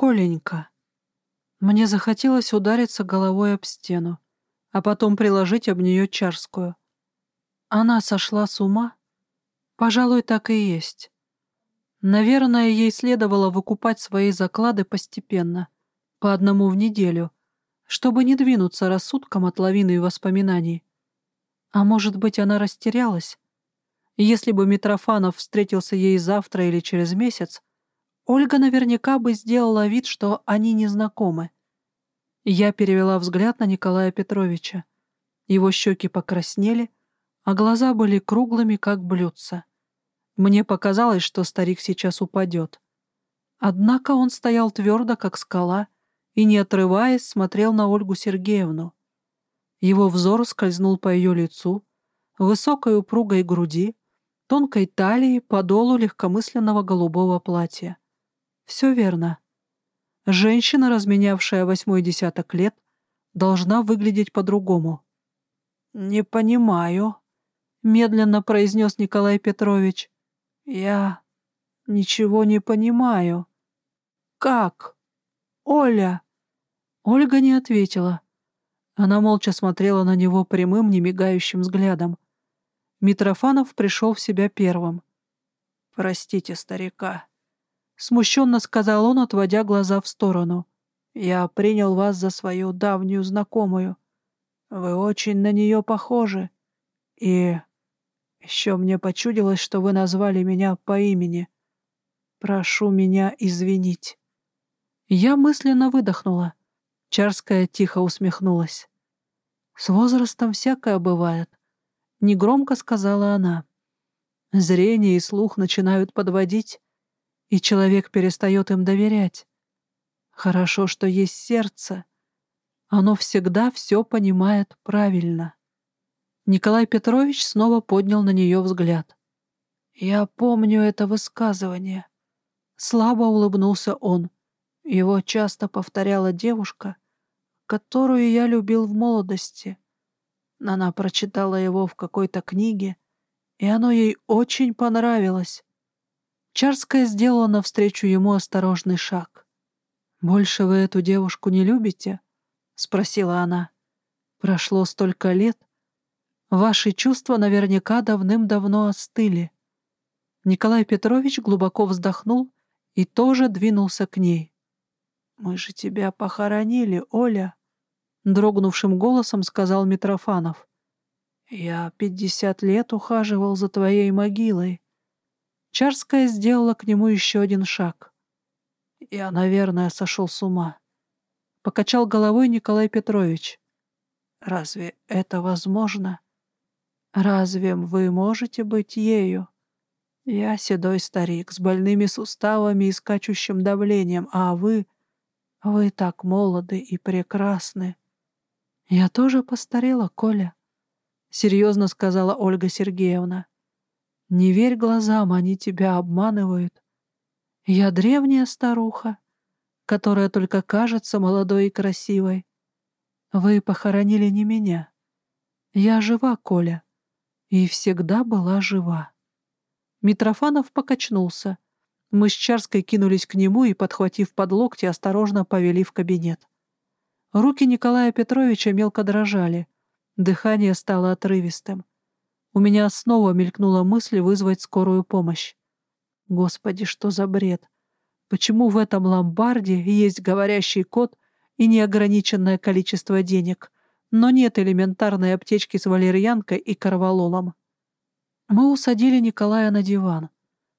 Коленька. Мне захотелось удариться головой об стену, а потом приложить об нее чарскую. Она сошла с ума? Пожалуй, так и есть. Наверное, ей следовало выкупать свои заклады постепенно, по одному в неделю, чтобы не двинуться рассудком от лавины воспоминаний. А может быть, она растерялась? Если бы Митрофанов встретился ей завтра или через месяц, Ольга наверняка бы сделала вид, что они не знакомы. Я перевела взгляд на Николая Петровича. Его щеки покраснели, а глаза были круглыми, как блюдца. Мне показалось, что старик сейчас упадет. Однако он стоял твердо, как скала, и, не отрываясь, смотрел на Ольгу Сергеевну. Его взор скользнул по ее лицу, высокой упругой груди, тонкой талии, подолу легкомысленного голубого платья. Все верно. Женщина, разменявшая восьмой десяток лет, должна выглядеть по-другому. «Не понимаю», — медленно произнес Николай Петрович. «Я ничего не понимаю. Как? Оля?» Ольга не ответила. Она молча смотрела на него прямым, немигающим взглядом. Митрофанов пришел в себя первым. «Простите старика», — смущенно сказал он, отводя глаза в сторону. «Я принял вас за свою давнюю знакомую. Вы очень на нее похожи. И еще мне почудилось, что вы назвали меня по имени. Прошу меня извинить». Я мысленно выдохнула. Чарская тихо усмехнулась. «С возрастом всякое бывает», — негромко сказала она. «Зрение и слух начинают подводить, и человек перестает им доверять. Хорошо, что есть сердце. Оно всегда все понимает правильно». Николай Петрович снова поднял на нее взгляд. «Я помню это высказывание». Слабо улыбнулся он. Его часто повторяла девушка, которую я любил в молодости. Она прочитала его в какой-то книге, и оно ей очень понравилось. Чарская сделала навстречу ему осторожный шаг. «Больше вы эту девушку не любите?» — спросила она. «Прошло столько лет, Ваши чувства наверняка давным-давно остыли. Николай Петрович глубоко вздохнул и тоже двинулся к ней. «Мы же тебя похоронили, Оля», — дрогнувшим голосом сказал Митрофанов. «Я пятьдесят лет ухаживал за твоей могилой». Чарская сделала к нему еще один шаг. «Я, наверное, сошел с ума», — покачал головой Николай Петрович. «Разве это возможно?» Разве вы можете быть ею? Я седой старик с больными суставами и скачущим давлением, а вы... Вы так молоды и прекрасны. Я тоже постарела, Коля, — серьезно сказала Ольга Сергеевна. Не верь глазам, они тебя обманывают. Я древняя старуха, которая только кажется молодой и красивой. Вы похоронили не меня. Я жива, Коля и всегда была жива. Митрофанов покачнулся. Мы с Чарской кинулись к нему и, подхватив под локти, осторожно повели в кабинет. Руки Николая Петровича мелко дрожали. Дыхание стало отрывистым. У меня снова мелькнула мысль вызвать скорую помощь. Господи, что за бред! Почему в этом ломбарде есть говорящий код и неограниченное количество денег — но нет элементарной аптечки с валерьянкой и корвалолом. Мы усадили Николая на диван.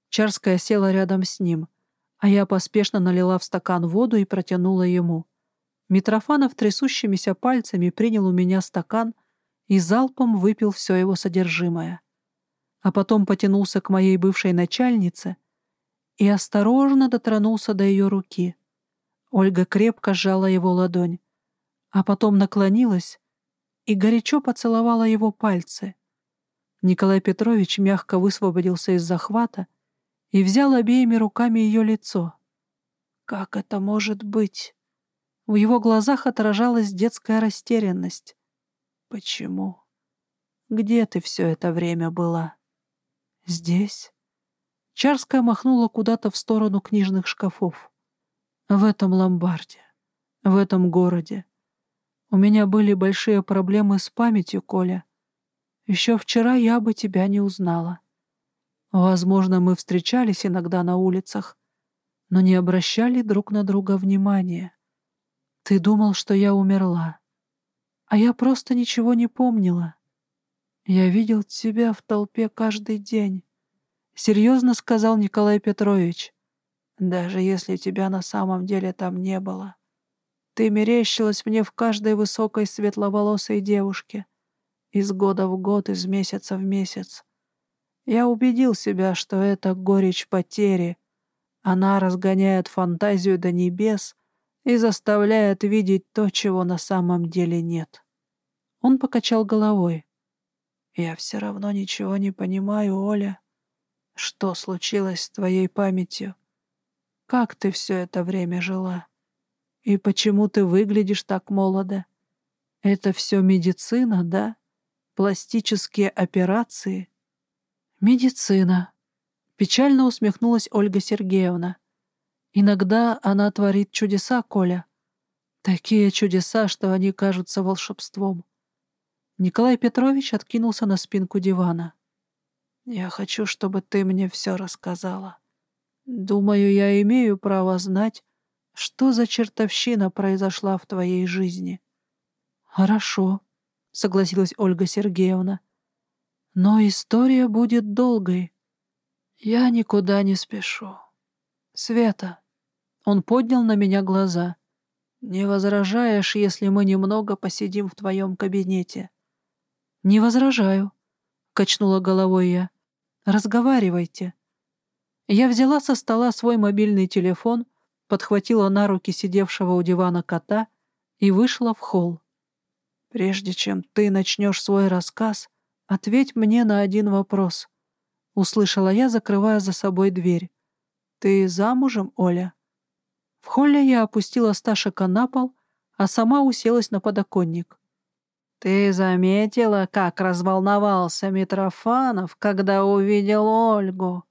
Чарская села рядом с ним, а я поспешно налила в стакан воду и протянула ему. Митрофанов трясущимися пальцами принял у меня стакан и залпом выпил все его содержимое. А потом потянулся к моей бывшей начальнице и осторожно дотронулся до ее руки. Ольга крепко сжала его ладонь, а потом наклонилась и горячо поцеловала его пальцы. Николай Петрович мягко высвободился из захвата и взял обеими руками ее лицо. «Как это может быть?» В его глазах отражалась детская растерянность. «Почему? Где ты все это время была?» «Здесь». Чарская махнула куда-то в сторону книжных шкафов. В этом ломбарде, в этом городе. У меня были большие проблемы с памятью, Коля. Еще вчера я бы тебя не узнала. Возможно, мы встречались иногда на улицах, но не обращали друг на друга внимания. Ты думал, что я умерла, а я просто ничего не помнила. Я видел тебя в толпе каждый день, — серьезно сказал Николай Петрович. Даже если тебя на самом деле там не было. Ты мерещилась мне в каждой высокой светловолосой девушке, из года в год, из месяца в месяц. Я убедил себя, что это горечь потери, она разгоняет фантазию до небес и заставляет видеть то, чего на самом деле нет. Он покачал головой. «Я все равно ничего не понимаю, Оля. Что случилось с твоей памятью? Как ты все это время жила? И почему ты выглядишь так молодо? Это все медицина, да? Пластические операции?» «Медицина», Печально усмехнулась Ольга Сергеевна. «Иногда она творит чудеса, Коля. Такие чудеса, что они кажутся волшебством». Николай Петрович откинулся на спинку дивана. «Я хочу, чтобы ты мне все рассказала. Думаю, я имею право знать, что за чертовщина произошла в твоей жизни». «Хорошо», — согласилась Ольга Сергеевна. «Но история будет долгой. Я никуда не спешу. Света. Он поднял на меня глаза. Не возражаешь, если мы немного посидим в твоем кабинете? Не возражаю, качнула головой я. Разговаривайте. Я взяла со стола свой мобильный телефон, подхватила на руки сидевшего у дивана кота и вышла в холл. Прежде чем ты начнешь свой рассказ, ответь мне на один вопрос. — услышала я, закрывая за собой дверь. «Ты замужем, Оля?» В холле я опустила Сташика на пол, а сама уселась на подоконник. «Ты заметила, как разволновался Митрофанов, когда увидел Ольгу?»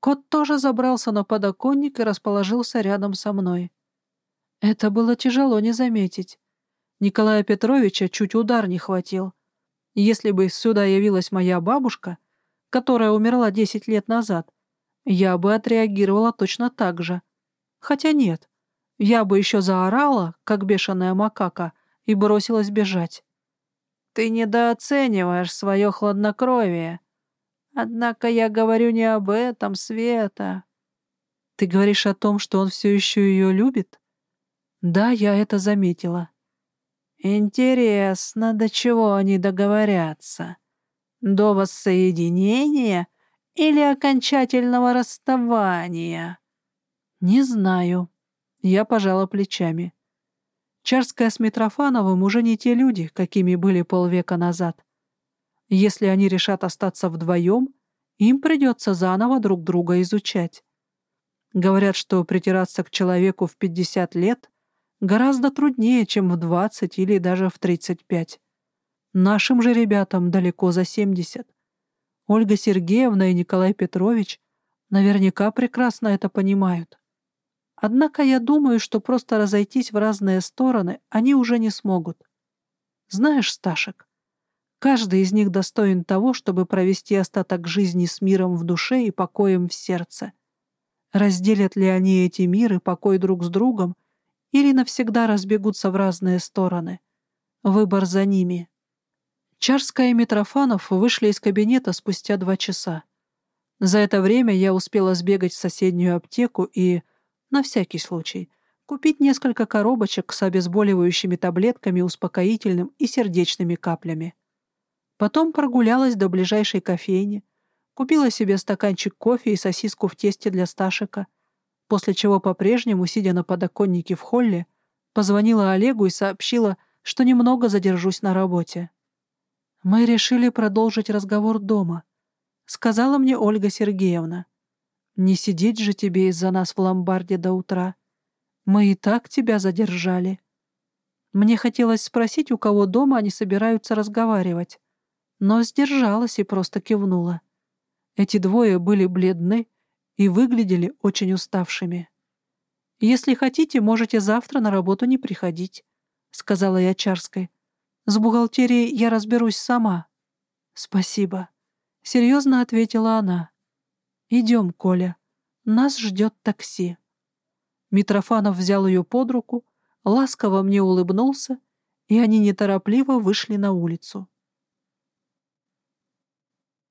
Кот тоже забрался на подоконник и расположился рядом со мной. Это было тяжело не заметить. Николая Петровича чуть удар не хватил. Если бы сюда явилась моя бабушка, которая умерла 10 лет назад, я бы отреагировала точно так же. Хотя нет, я бы еще заорала, как бешеная макака, и бросилась бежать. Ты недооцениваешь свое хладнокровие. Однако я говорю не об этом, Света. Ты говоришь о том, что он все еще ее любит? Да, я это заметила. Интересно, до чего они договорятся. До воссоединения или окончательного расставания? Не знаю. Я пожала плечами. Чарская с Митрофановым уже не те люди, какими были полвека назад. Если они решат остаться вдвоем, им придется заново друг друга изучать. Говорят, что притираться к человеку в 50 лет гораздо труднее, чем в 20 или даже в 35. Нашим же ребятам далеко за 70. Ольга Сергеевна и Николай Петрович наверняка прекрасно это понимают. Однако я думаю, что просто разойтись в разные стороны они уже не смогут. Знаешь, Сташек, каждый из них достоин того, чтобы провести остаток жизни с миром в душе и покоем в сердце. Разделят ли они эти миры, покой друг с другом, или навсегда разбегутся в разные стороны? Выбор за ними. Чарская и Митрофанов вышли из кабинета спустя два часа. За это время я успела сбегать в соседнюю аптеку и, на всякий случай, купить несколько коробочек с обезболивающими таблетками, успокоительным и сердечными каплями. Потом прогулялась до ближайшей кофейни, купила себе стаканчик кофе и сосиску в тесте для Сташика, после чего по-прежнему, сидя на подоконнике в холле, позвонила Олегу и сообщила, что немного задержусь на работе. «Мы решили продолжить разговор дома», — сказала мне Ольга Сергеевна. «Не сидеть же тебе из-за нас в ломбарде до утра. Мы и так тебя задержали». Мне хотелось спросить, у кого дома они собираются разговаривать, но сдержалась и просто кивнула. Эти двое были бледны и выглядели очень уставшими. «Если хотите, можете завтра на работу не приходить», — сказала я Чарской. «С бухгалтерией я разберусь сама». «Спасибо», — серьезно ответила она. «Идем, Коля. Нас ждет такси». Митрофанов взял ее под руку, ласково мне улыбнулся, и они неторопливо вышли на улицу.